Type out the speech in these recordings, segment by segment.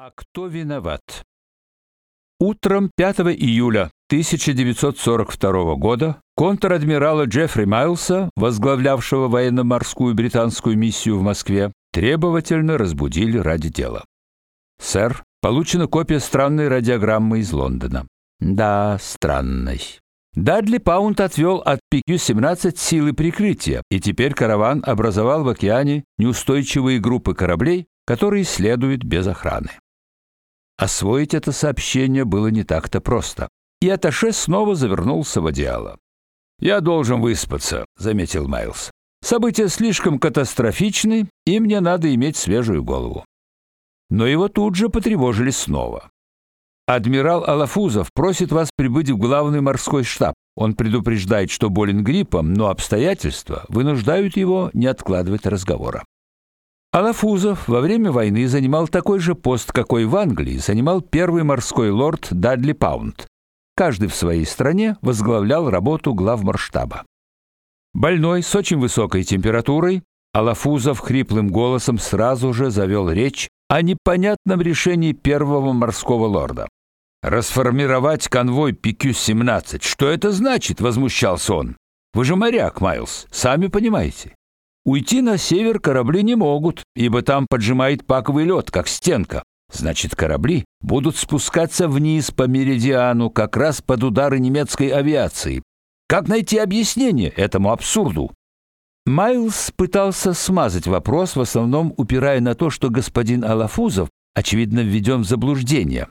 А кто виноват? Утром 5 июля 1942 года контр-адмирала Джеффри Майлса, возглавлявшего военно-морскую британскую миссию в Москве, требовательно разбудили ради дела. Сэр, получена копия странной радиограммы из Лондона. Да, странной. Дадли Паунд отвел от PQ-17 силы прикрытия, и теперь караван образовал в океане неустойчивые группы кораблей, которые следуют без охраны. Освоить это сообщение было не так-то просто. И Аташе снова завернулся в одеяло. «Я должен выспаться», — заметил Майлз. «События слишком катастрофичны, и мне надо иметь свежую голову». Но его тут же потревожили снова. Адмирал Алафузов просит вас прибыть в главный морской штаб. Он предупреждает, что болен гриппом, но обстоятельства вынуждают его не откладывать разговора. Алафузов во время войны занимал такой же пост, какой в Англии занимал первый морской лорд Дадли Паунд. Каждый в своей стране возглавлял работу главморштаба. Больной с очень высокой температурой, Алафузов хриплым голосом сразу же завел речь о непонятном решении первого морского лорда. Расформировать конвой PQ-17. Что это значит, возмущался он. Вы же моряк, Майлз, сами понимаете. Уйти на север корабли не могут, ибо там поджимает паковый лед, как стенка. Значит, корабли будут спускаться вниз по меридиану, как раз под удары немецкой авиации. Как найти объяснение этому абсурду? Майлз пытался смазать вопрос, в основном упирая на то, что господин Алафузов очевидно введен в заблуждение.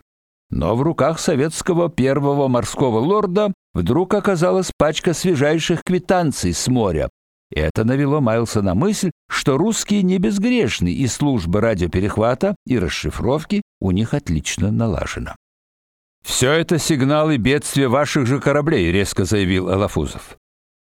Но в руках советского первого морского лорда вдруг оказалась пачка свежайших квитанций с моря, это навело Майлса на мысль, что русские не безгрешны, и служба радиоперехвата и расшифровки у них отлично налажена. «Все это сигналы бедствия ваших же кораблей», — резко заявил Алафузов.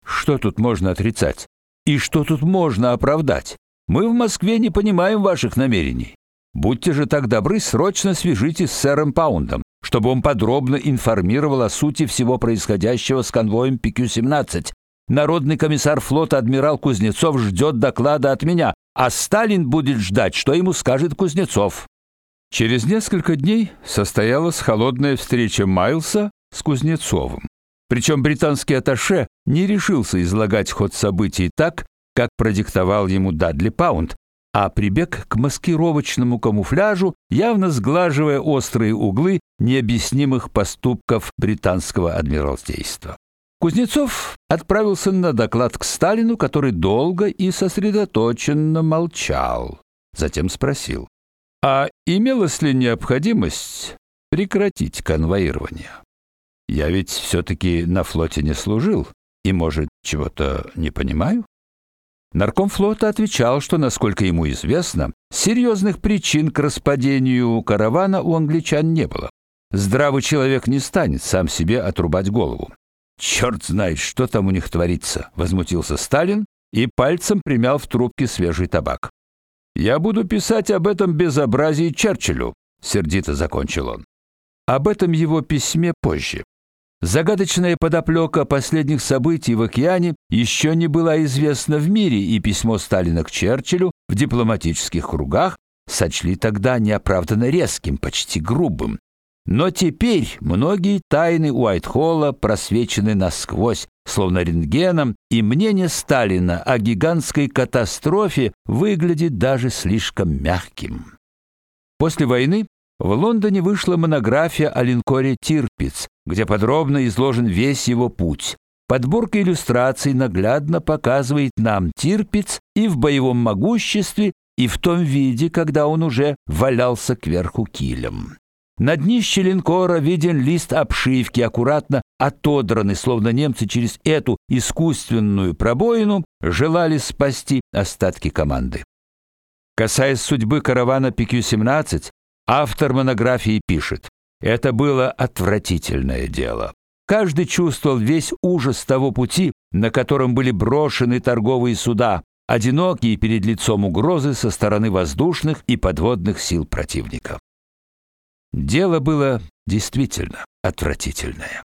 «Что тут можно отрицать? И что тут можно оправдать? Мы в Москве не понимаем ваших намерений. Будьте же так добры, срочно свяжитесь с сэром Паундом, чтобы он подробно информировал о сути всего происходящего с конвоем PQ-17 Народный комиссар флота адмирал Кузнецов ждет доклада от меня, а Сталин будет ждать, что ему скажет Кузнецов. Через несколько дней состоялась холодная встреча Майлса с Кузнецовым. Причем британский атташе не решился излагать ход событий так, как продиктовал ему Дадли Паунд, а прибег к маскировочному камуфляжу, явно сглаживая острые углы необъяснимых поступков британского адмиралтейства. Кузнецов отправился на доклад к Сталину, который долго и сосредоточенно молчал. Затем спросил: "А имелась ли необходимость прекратить конвоирование? Я ведь все таки на флоте не служил и, может, чего-то не понимаю?" Нарком флота отвечал, что, насколько ему известно, серьезных причин к распадению каравана у англичан не было. Здравый человек не станет сам себе отрубать голову. Черт знает, что там у них творится, возмутился Сталин и пальцем примял в трубке свежий табак. Я буду писать об этом безобразии Черчиллю, сердито закончил он. Об этом его письме позже. Загадочная подоплека последних событий в океане еще не была известна в мире, и письмо Сталина к Черчиллю в дипломатических кругах сочли тогда неоправданно резким, почти грубым. Но теперь многие тайны Уайтхолла просвечены насквозь, словно рентгеном, и мнение Сталина о гигантской катастрофе выглядит даже слишком мягким. После войны в Лондоне вышла монография о линкоре Тирпиц, где подробно изложен весь его путь. Подборка иллюстраций наглядно показывает нам Тирпиц и в боевом могуществе, и в том виде, когда он уже валялся кверху килем. На днище линкора виден лист обшивки, аккуратно отодранный, словно немцы через эту искусственную пробоину желали спасти остатки команды. Касаясь судьбы каравана PQ-17, автор монографии пишет: "Это было отвратительное дело. Каждый чувствовал весь ужас того пути, на котором были брошены торговые суда, одинокие перед лицом угрозы со стороны воздушных и подводных сил противника. Дело было действительно отвратительное.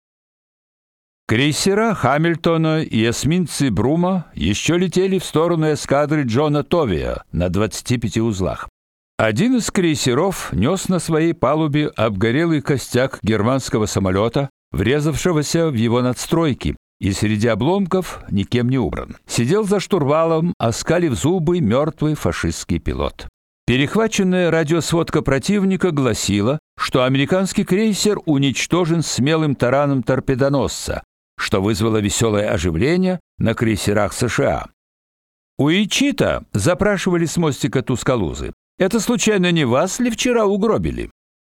Крейсера Хамильтона и эсминцы Брума еще летели в сторону эскадры Джона Товия на 25 узлах. Один из крейсеров нес на своей палубе обгорелый костяк германского самолета, врезавшегося в его надстройки, и среди обломков никем не убран. Сидел за штурвалом, оскалив зубы, мертвый фашистский пилот. Перехваченная радиосводка противника гласила, что американский крейсер уничтожен смелым тараном торпедоносца, что вызвало веселое оживление на крейсерах США. У Ичита запрашивали с мостика Тускалузы. Это случайно не вас ли вчера угробили?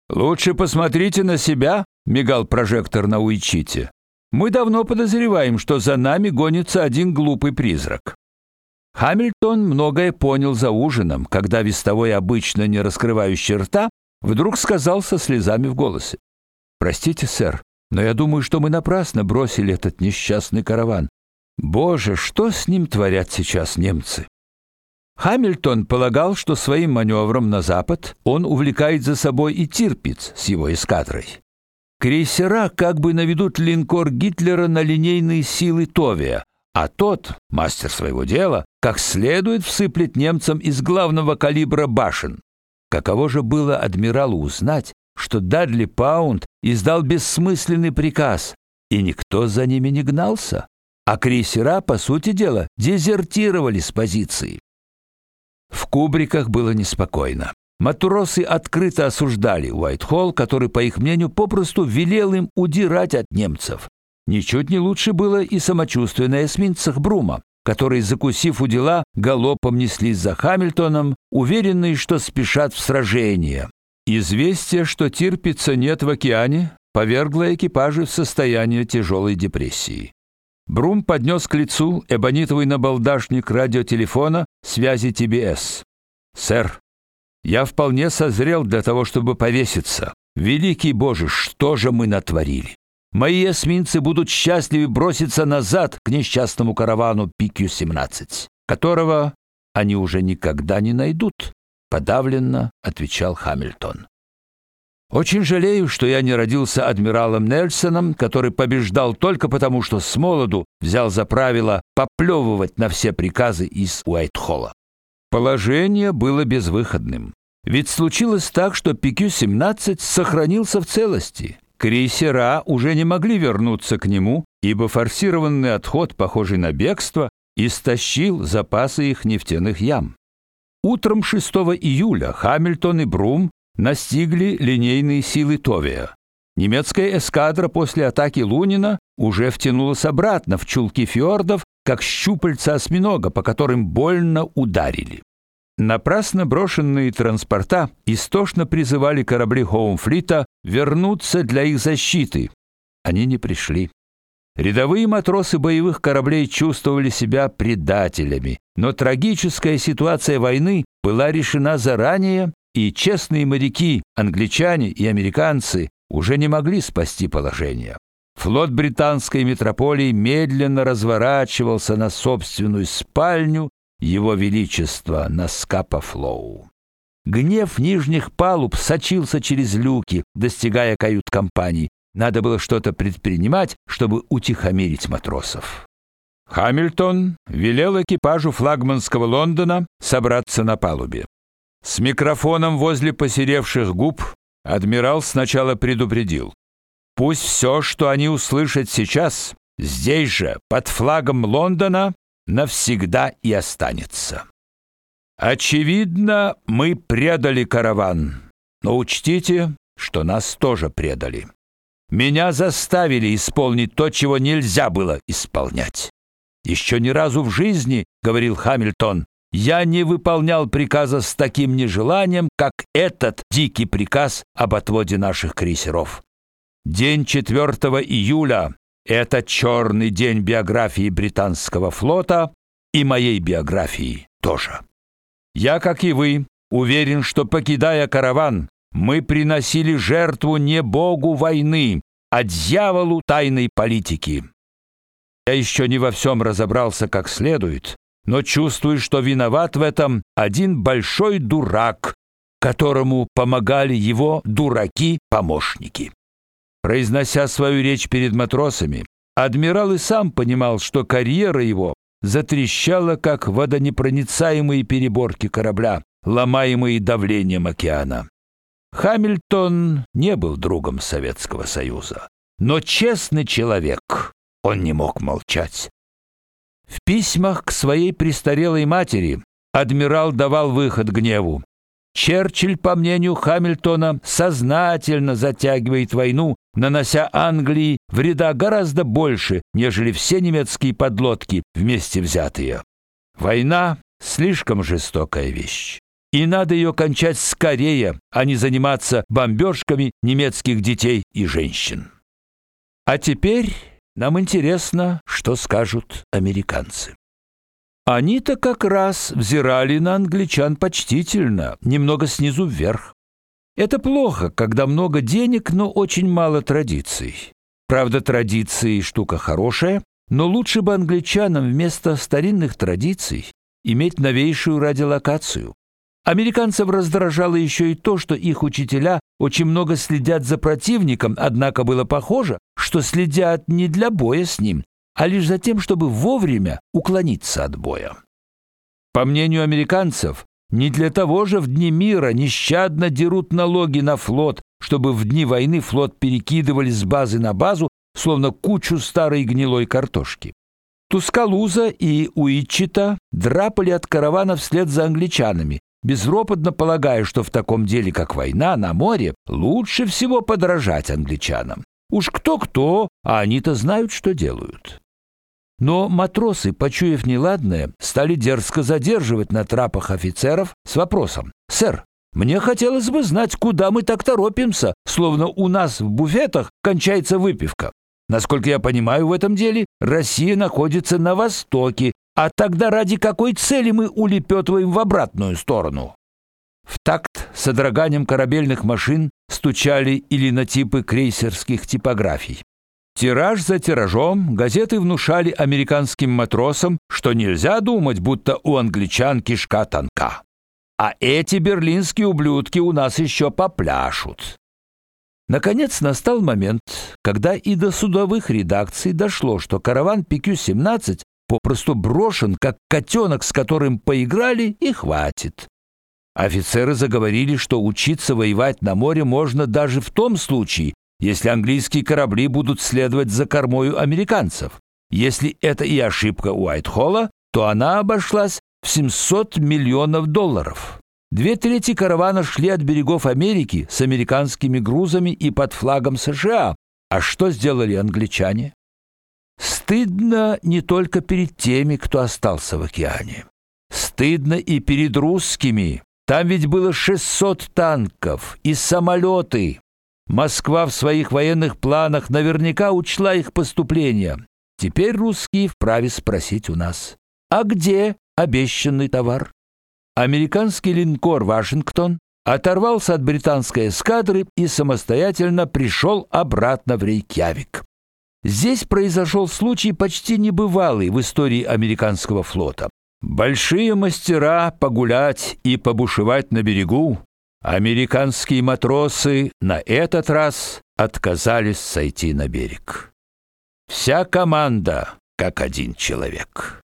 Лучше посмотрите на себя, мигал прожектор на Уичите. Мы давно подозреваем, что за нами гонится один глупый призрак. Хамильтон многое понял за ужином, когда вестовой, обычно не раскрывающий рта, вдруг сказал со слезами в голосе: "Простите, сэр, но я думаю, что мы напрасно бросили этот несчастный караван. Боже, что с ним творят сейчас немцы?" Хамильтон полагал, что своим маневром на запад он увлекает за собой и Тирпиц с его эскадрой. Крейсера как бы наведут линкор Гитлера на линейные силы Товия, а тот, мастер своего дела, как следует всыплет немцам из главного калибра башен. Каково же было адмиралу узнать, что Дадли Паунд издал бессмысленный приказ, и никто за ними не гнался, а крейсера, по сути дела, дезертировали с позиции. В кубриках было неспокойно. Матросы открыто осуждали Уайтхолл, который, по их мнению, попросту велел им удирать от немцев. Ничуть не лучше было и самочувствие на эсминцах Брума, которые, закусив у дела, галопом неслись за Хамильтоном, уверенные, что спешат в сражение. Известие, что Тирпица нет в океане, повергло экипажи в состояние тяжелой депрессии. Брум поднес к лицу эбонитовый набалдашник радиотелефона связи ТБС. «Сэр, я вполне созрел для того, чтобы повеситься. Великий Боже, что же мы натворили? Мои эсминцы будут счастливы броситься назад к несчастному каравану PQ-17, которого они уже никогда не найдут, подавленно отвечал Хамильтон. Очень жалею, что я не родился адмиралом Нельсоном, который побеждал только потому, что с молоду взял за правило поплевывать на все приказы из Уайтхолла. Положение было безвыходным. Ведь случилось так, что PQ-17 сохранился в целости, Крейсера уже не могли вернуться к нему, ибо форсированный отход, похожий на бегство, истощил запасы их нефтяных ям. Утром 6 июля Хамильтон и Брум настигли линейные силы Товия. Немецкая эскадра после атаки Лунина уже втянулась обратно в чулки фьордов, как щупальца осьминога, по которым больно ударили. Напрасно брошенные транспорта истошно призывали корабли Хоумфлита вернуться для их защиты. Они не пришли. Рядовые матросы боевых кораблей чувствовали себя предателями, но трагическая ситуация войны была решена заранее, и честные моряки, англичане и американцы уже не могли спасти положение. Флот британской метрополии медленно разворачивался на собственную спальню его величество на Скапа-Флоу. Гнев нижних палуб сочился через люки, достигая кают-компаний. Надо было что-то предпринимать, чтобы утихомирить матросов. Хамильтон велел экипажу флагманского Лондона собраться на палубе. С микрофоном возле посеревших губ адмирал сначала предупредил: "Пусть все, что они услышат сейчас, здесь же, под флагом Лондона, навсегда и останется. Очевидно, мы предали караван, но учтите, что нас тоже предали. Меня заставили исполнить то, чего нельзя было исполнять. Еще ни разу в жизни, говорил Хамильтон, я не выполнял приказа с таким нежеланием, как этот дикий приказ об отводе наших крейсеров. День 4 июля это черный день биографии британского флота и моей биографии тоже. Я, как и вы, уверен, что покидая караван, мы приносили жертву не богу войны, а дьяволу тайной политики. Я еще не во всем разобрался как следует, но чувствую, что виноват в этом один большой дурак, которому помогали его дураки-помощники. Произнося свою речь перед матросами, адмирал и сам понимал, что карьера его затрещала, как водонепроницаемые переборки корабля, ломаемые давлением океана. Хамильтон не был другом Советского Союза, но честный человек, он не мог молчать. В письмах к своей престарелой матери адмирал давал выход гневу. Черчилль, по мнению Хамильтона, сознательно затягивает войну, нанося Англии вреда гораздо больше, нежели все немецкие подлодки вместе взятые. Война слишком жестокая вещь. И надо ее кончать скорее, а не заниматься бомбежками немецких детей и женщин. А теперь нам интересно, что скажут американцы. Они-то как раз взирали на англичан почтительно, немного снизу вверх. Это плохо, когда много денег, но очень мало традиций. Правда, традиции штука хорошая, но лучше бы англичанам вместо старинных традиций иметь новейшую радиолокацию. Американцев раздражало еще и то, что их учителя очень много следят за противником, однако было похоже, что следят не для боя с ним, а лишь за тем, чтобы вовремя уклониться от боя. По мнению американцев, не для того же в дни мира нещадно дерут налоги на флот, чтобы в дни войны флот перекидывали с базы на базу, словно кучу старой гнилой картошки. Тускалуза и Уитчита драпали от каравана вслед за англичанами, безропотно полагая, что в таком деле, как война на море, лучше всего подражать англичанам. Уж кто-кто, а они-то знают, что делают. Но матросы, почуяв неладное, стали дерзко задерживать на трапах офицеров с вопросом: "Сэр, мне хотелось бы знать, куда мы так торопимся, словно у нас в буфетах кончается выпивка. Насколько я понимаю в этом деле, Россия находится на востоке, а тогда ради какой цели мы улепетываем в обратную сторону?" В такт с содроганием корабельных машин стучали или на типы крейсерских типографий. Тираж за тиражом газеты внушали американским матросам, что нельзя думать, будто у англичан кишка тонка. А эти берлинские ублюдки у нас еще попляшут. Наконец настал момент, когда и до судовых редакций дошло, что караван PQ-17 попросту брошен, как котенок, с которым поиграли, и хватит. Офицеры заговорили, что учиться воевать на море можно даже в том случае, если английские корабли будут следовать за кормою американцев. Если это и ошибка Уайтхолла, то она обошлась в 700 миллионов долларов. Две трети каравана шли от берегов Америки с американскими грузами и под флагом США. А что сделали англичане? Стыдно не только перед теми, кто остался в океане. Стыдно и перед русскими. Там ведь было 600 танков и самолеты. Москва в своих военных планах наверняка учла их поступления. Теперь русские вправе спросить у нас: "А где обещанный товар?" Американский линкор Вашингтон оторвался от британской эскадры и самостоятельно пришел обратно в Рейкьявик. Здесь произошел случай почти небывалый в истории американского флота. Большие мастера погулять и побушевать на берегу Американские матросы на этот раз отказались сойти на берег. Вся команда как один человек.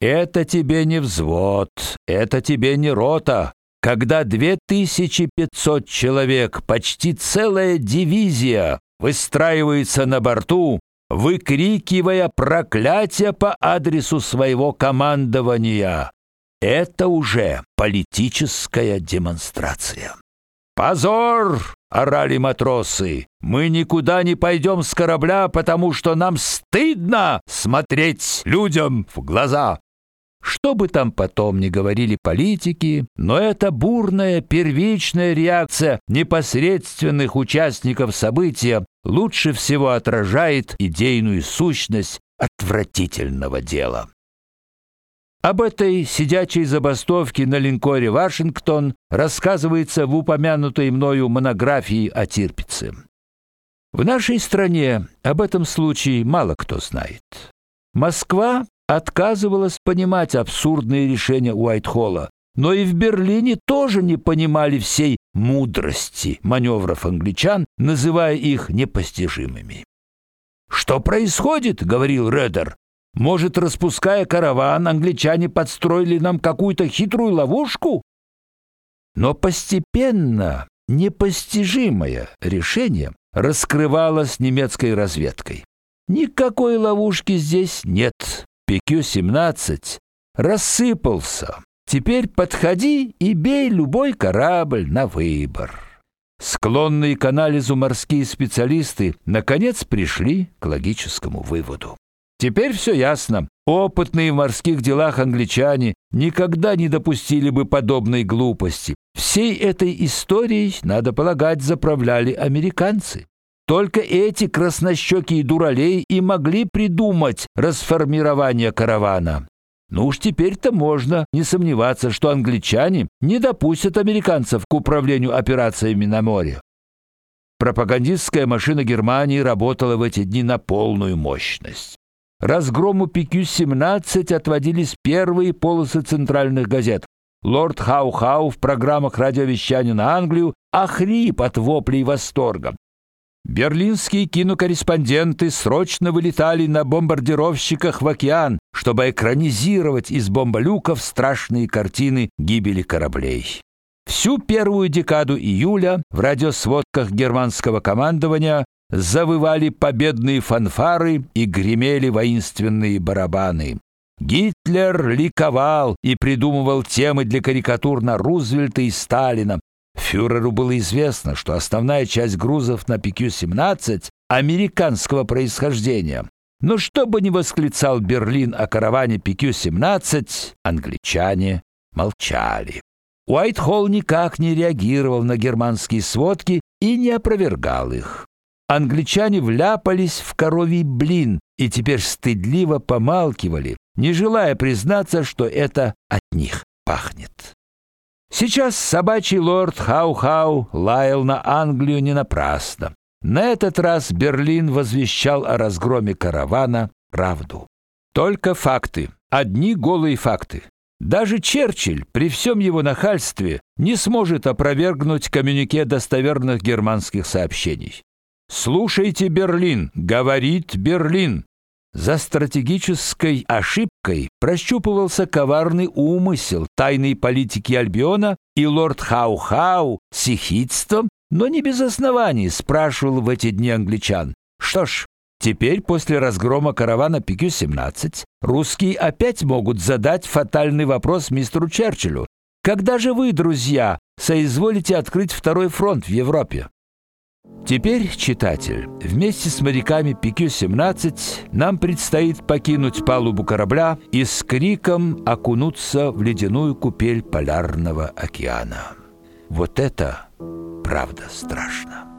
Это тебе не взвод, это тебе не рота, когда 2500 человек, почти целая дивизия, выстраивается на борту, выкрикивая проклятия по адресу своего командования, это уже политическая демонстрация. Позор, орали матросы. Мы никуда не пойдем с корабля, потому что нам стыдно смотреть людям в глаза. Что бы там потом ни говорили политики, но эта бурная первичная реакция непосредственных участников события лучше всего отражает идейную сущность отвратительного дела. Об этой сидячей забастовке на линкоре Вашингтон рассказывается в упомянутой мною монографии о Тирпице. В нашей стране об этом случае мало кто знает. Москва отказывалась понимать абсурдные решения Уайтхолла, но и в Берлине тоже не понимали всей мудрости маневров англичан, называя их непостижимыми. Что происходит, говорил Редер. Может, распуская караван, англичане подстроили нам какую-то хитрую ловушку? Но постепенно непостижимое решение раскрывалось немецкой разведкой. Никакой ловушки здесь нет. ПК-17 рассыпался. Теперь подходи и бей любой корабль на выбор. Склонные к анализу морские специалисты наконец пришли к логическому выводу. Теперь все ясно. Опытные в морских делах англичане никогда не допустили бы подобной глупости. Всей этой историей, надо полагать, заправляли американцы. Только эти краснощекие дуралей и могли придумать расформирование каравана. Ну уж теперь-то можно не сомневаться, что англичане не допустят американцев к управлению операциями на море. Пропагандистская машина Германии работала в эти дни на полную мощность. Разгрому ПК-17 отводились первые полосы центральных газет. Лорд Хау-Хау в программах радиовещания на Англию охрип от воплей восторга. Берлинские кинокорреспонденты срочно вылетали на бомбардировщиках в океан, чтобы экранизировать из бомболюков страшные картины гибели кораблей. Всю первую декаду июля в радиосводках германского командования завывали победные фанфары и гремели воинственные барабаны. Гитлер ликовал и придумывал темы для карикатур на Рузвельта и Сталина. Фюреру было известно, что основная часть грузов на ПК-17 американского происхождения. Но что бы ни восклицал Берлин о караване ПК-17, англичане молчали. Уайтхолл никак не реагировал на германские сводки и не опровергал их англичане вляпались в коровий блин и теперь стыдливо помалкивали, не желая признаться, что это от них пахнет. Сейчас собачий лорд Хау-Хау лаял на Англию не напрасно. На этот раз Берлин возвещал о разгроме каравана правду. Только факты, одни голые факты. Даже Черчилль при всем его нахальстве не сможет опровергнуть коммюнике достоверных германских сообщений. Слушайте, Берлин, говорит Берлин. За стратегической ошибкой прощупывался коварный умысел тайной политики Альбиона, и лорд Хау-Хау с ехидством, но не без оснований, спрашивал в эти дни англичан. Что ж, теперь после разгрома каравана ПК-17 русские опять могут задать фатальный вопрос мистеру Черчиллю. Когда же вы, друзья, соизволите открыть второй фронт в Европе? Теперь, читатель, вместе с моряками ПК-17 нам предстоит покинуть палубу корабля и с криком окунуться в ледяную купель полярного океана. Вот это правда страшно.